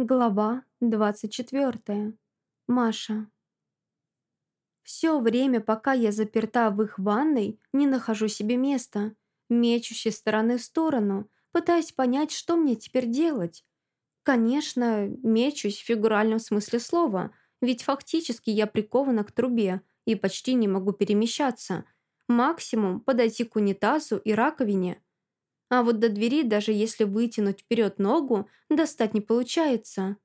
Глава 24. Маша. Все время, пока я заперта в их ванной, не нахожу себе места, мечусь из стороны в сторону, пытаясь понять, что мне теперь делать. Конечно, мечусь в фигуральном смысле слова, ведь фактически я прикована к трубе и почти не могу перемещаться. Максимум подойти к унитазу и раковине – а вот до двери, даже если вытянуть вперед ногу, достать не получается.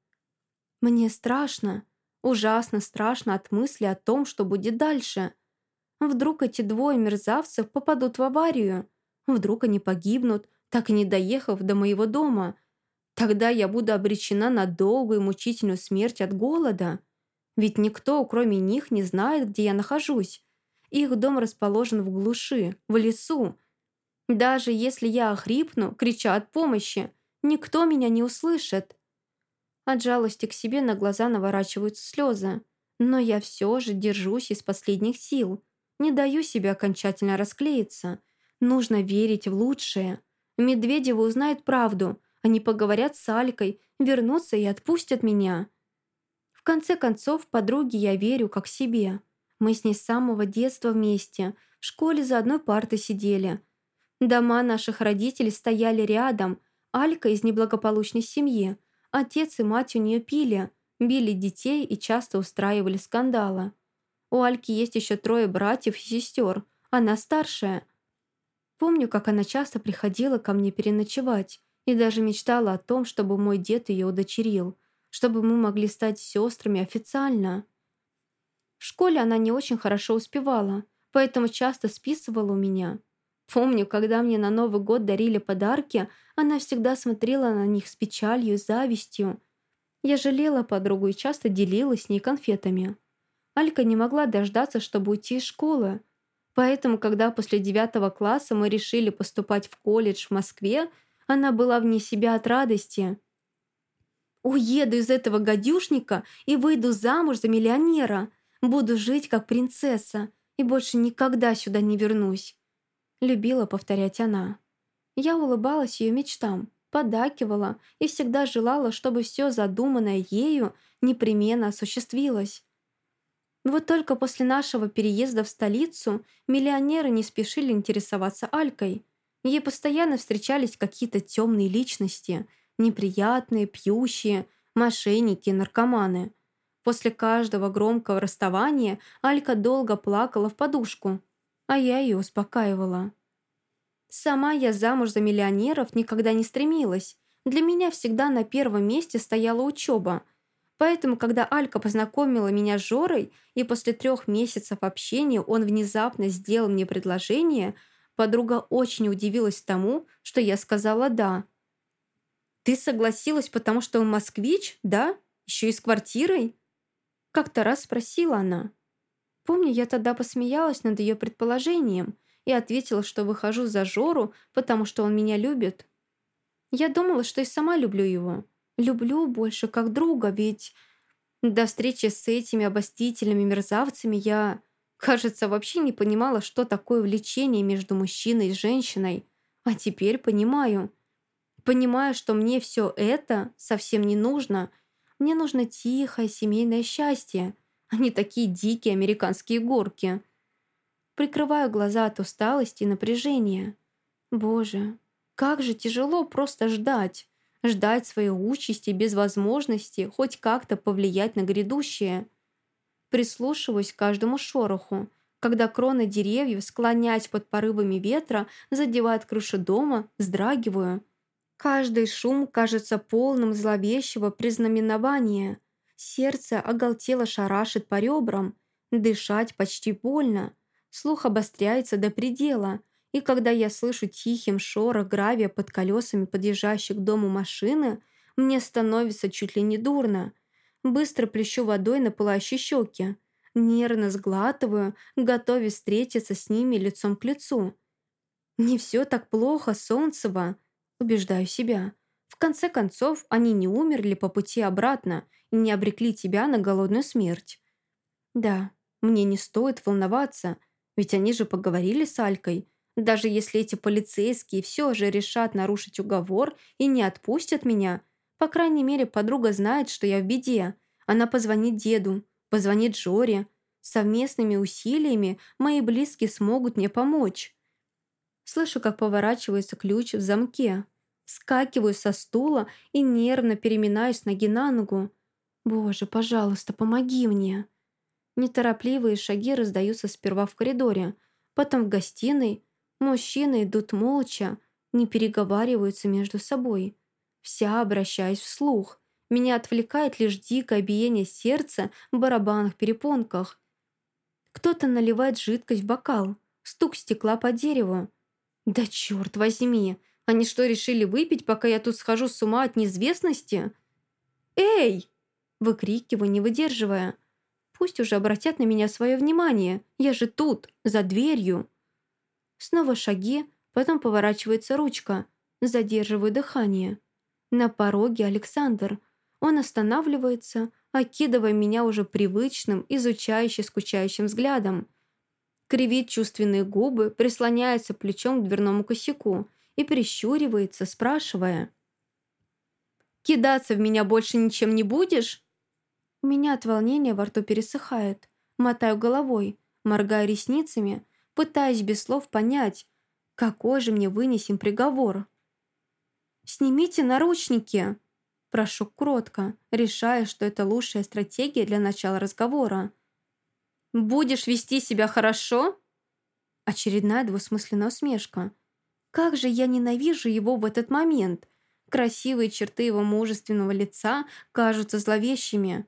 Мне страшно, ужасно страшно от мысли о том, что будет дальше. Вдруг эти двое мерзавцев попадут в аварию. Вдруг они погибнут, так и не доехав до моего дома. Тогда я буду обречена на долгую мучительную смерть от голода. Ведь никто, кроме них, не знает, где я нахожусь. Их дом расположен в глуши, в лесу, даже если я охрипну, крича от помощи, никто меня не услышит. От жалости к себе на глаза наворачиваются слезы. Но я все же держусь из последних сил. Не даю себе окончательно расклеиться. Нужно верить в лучшее. Медведевы узнают правду. Они поговорят с Алькой, вернутся и отпустят меня. В конце концов, подруге я верю как себе. Мы с ней с самого детства вместе. В школе за одной партой сидели – Дома наших родителей стояли рядом. Алька из неблагополучной семьи. Отец и мать у нее пили, били детей и часто устраивали скандалы. У Альки есть еще трое братьев и сестер. Она старшая. Помню, как она часто приходила ко мне переночевать и даже мечтала о том, чтобы мой дед ее удочерил, чтобы мы могли стать сестрами официально. В школе она не очень хорошо успевала, поэтому часто списывала у меня – Помню, когда мне на Новый год дарили подарки, она всегда смотрела на них с печалью завистью. Я жалела подругу и часто делилась с ней конфетами. Алька не могла дождаться, чтобы уйти из школы. Поэтому, когда после девятого класса мы решили поступать в колледж в Москве, она была вне себя от радости. «Уеду из этого гадюшника и выйду замуж за миллионера. Буду жить как принцесса и больше никогда сюда не вернусь» любила повторять она. Я улыбалась ее мечтам, подакивала и всегда желала, чтобы все задуманное ею непременно осуществилось. Вот только после нашего переезда в столицу миллионеры не спешили интересоваться Алькой. Ей постоянно встречались какие-то темные личности, неприятные, пьющие, мошенники, наркоманы. После каждого громкого расставания Алька долго плакала в подушку, а я ее успокаивала. Сама я замуж за миллионеров никогда не стремилась. Для меня всегда на первом месте стояла учеба. Поэтому, когда Алька познакомила меня с Жорой, и после трех месяцев общения он внезапно сделал мне предложение, подруга очень удивилась тому, что я сказала «да». «Ты согласилась, потому что он москвич, да? Еще и с квартирой?» Как-то раз спросила она. Помню, я тогда посмеялась над ее предположением и ответила, что выхожу за Жору, потому что он меня любит. Я думала, что и сама люблю его. Люблю больше как друга, ведь до встречи с этими обостительными мерзавцами я, кажется, вообще не понимала, что такое влечение между мужчиной и женщиной. А теперь понимаю. Понимаю, что мне все это совсем не нужно. Мне нужно тихое семейное счастье, а не такие дикие американские горки. Прикрываю глаза от усталости и напряжения. Боже, как же тяжело просто ждать. Ждать своей участи без возможности хоть как-то повлиять на грядущее. Прислушиваюсь к каждому шороху, когда кроны деревьев, склоняясь под порывами ветра, задевают крышу дома, вздрагиваю. Каждый шум кажется полным зловещего признаменования. Сердце оголтело шарашит по ребрам, дышать почти больно. Слух обостряется до предела, и когда я слышу тихим шорох гравия под колесами подъезжающей к дому машины, мне становится чуть ли не дурно. Быстро плещу водой на пылающие щеки. Нервно сглатываю, готовясь встретиться с ними лицом к лицу. «Не все так плохо, Солнцево», — убеждаю себя. В конце концов, они не умерли по пути обратно и не обрекли тебя на голодную смерть. Да, мне не стоит волноваться, ведь они же поговорили с Алькой. Даже если эти полицейские все же решат нарушить уговор и не отпустят меня, По крайней мере, подруга знает, что я в беде. Она позвонит деду, позвонит Жоре. Совместными усилиями мои близкие смогут мне помочь. Слышу, как поворачивается ключ в замке. Скакиваю со стула и нервно переминаюсь ноги на ногу. «Боже, пожалуйста, помоги мне!» Неторопливые шаги раздаются сперва в коридоре, потом в гостиной. Мужчины идут молча, не переговариваются между собой. Вся обращаюсь вслух. Меня отвлекает лишь дикое биение сердца в барабанах-перепонках. Кто-то наливает жидкость в бокал. Стук стекла по дереву. «Да черт возьми! Они что, решили выпить, пока я тут схожу с ума от неизвестности?» «Эй!» – выкрикиваю, не выдерживая. «Пусть уже обратят на меня свое внимание. Я же тут, за дверью!» Снова шаги, потом поворачивается ручка. Задерживаю дыхание. На пороге Александр. Он останавливается, окидывая меня уже привычным, изучающе скучающим взглядом кривит чувственные губы, прислоняется плечом к дверному косяку и прищуривается, спрашивая. «Кидаться в меня больше ничем не будешь?» У меня от волнения во рту пересыхает. Мотаю головой, моргаю ресницами, пытаясь без слов понять, какой же мне вынесем приговор. «Снимите наручники!» Прошу кротко, решая, что это лучшая стратегия для начала разговора. «Будешь вести себя хорошо?» Очередная двусмысленная усмешка. «Как же я ненавижу его в этот момент!» Красивые черты его мужественного лица кажутся зловещими.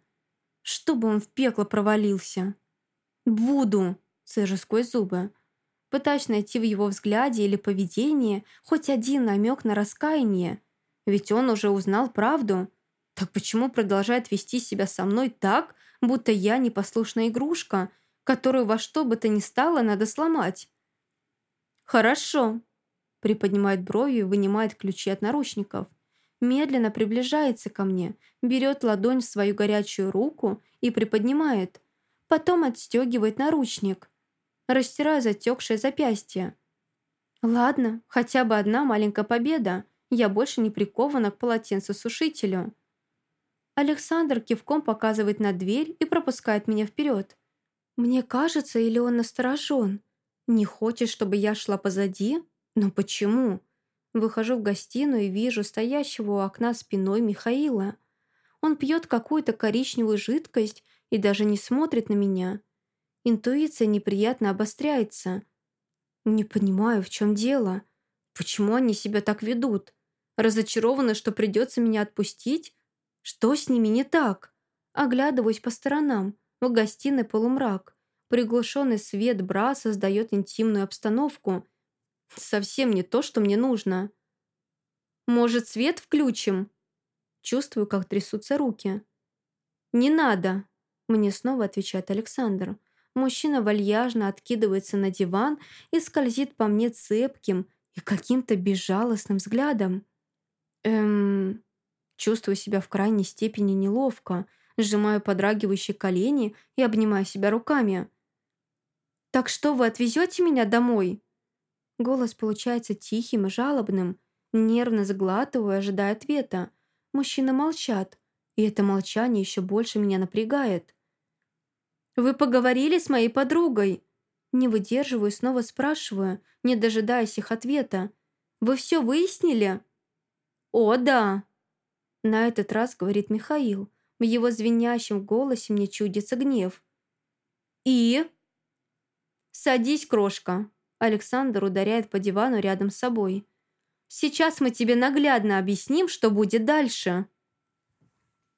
Чтобы он в пекло провалился. «Буду!» – цежу сквозь зубы. Пытаюсь найти в его взгляде или поведении хоть один намек на раскаяние. Ведь он уже узнал правду. Так почему продолжает вести себя со мной так, будто я непослушная игрушка, которую во что бы то ни стало надо сломать. «Хорошо», — приподнимает брови и вынимает ключи от наручников. Медленно приближается ко мне, берет ладонь в свою горячую руку и приподнимает. Потом отстегивает наручник, растирая затекшее запястье. «Ладно, хотя бы одна маленькая победа. Я больше не прикована к полотенцесушителю». Александр кивком показывает на дверь и пропускает меня вперед. Мне кажется, или он насторожен. Не хочет, чтобы я шла позади? Но почему? Выхожу в гостиную и вижу стоящего у окна спиной Михаила. Он пьет какую-то коричневую жидкость и даже не смотрит на меня. Интуиция неприятно обостряется. Не понимаю, в чем дело. Почему они себя так ведут? Разочарованы, что придется меня отпустить? Что с ними не так? Оглядываюсь по сторонам. В гостиной полумрак. Приглушенный свет бра создает интимную обстановку. Совсем не то, что мне нужно. «Может, свет включим?» Чувствую, как трясутся руки. «Не надо!» Мне снова отвечает Александр. Мужчина вальяжно откидывается на диван и скользит по мне цепким и каким-то безжалостным взглядом. Эм... Чувствую себя в крайней степени неловко, сжимаю подрагивающие колени и обнимаю себя руками. «Так что, вы отвезете меня домой?» Голос получается тихим и жалобным. Нервно заглатываю, ожидая ответа. Мужчины молчат, и это молчание еще больше меня напрягает. «Вы поговорили с моей подругой?» Не выдерживаю снова спрашиваю, не дожидаясь их ответа. «Вы все выяснили?» «О, да!» На этот раз говорит Михаил. В его звенящем голосе мне чудится гнев. «И?» «Садись, крошка!» Александр ударяет по дивану рядом с собой. «Сейчас мы тебе наглядно объясним, что будет дальше».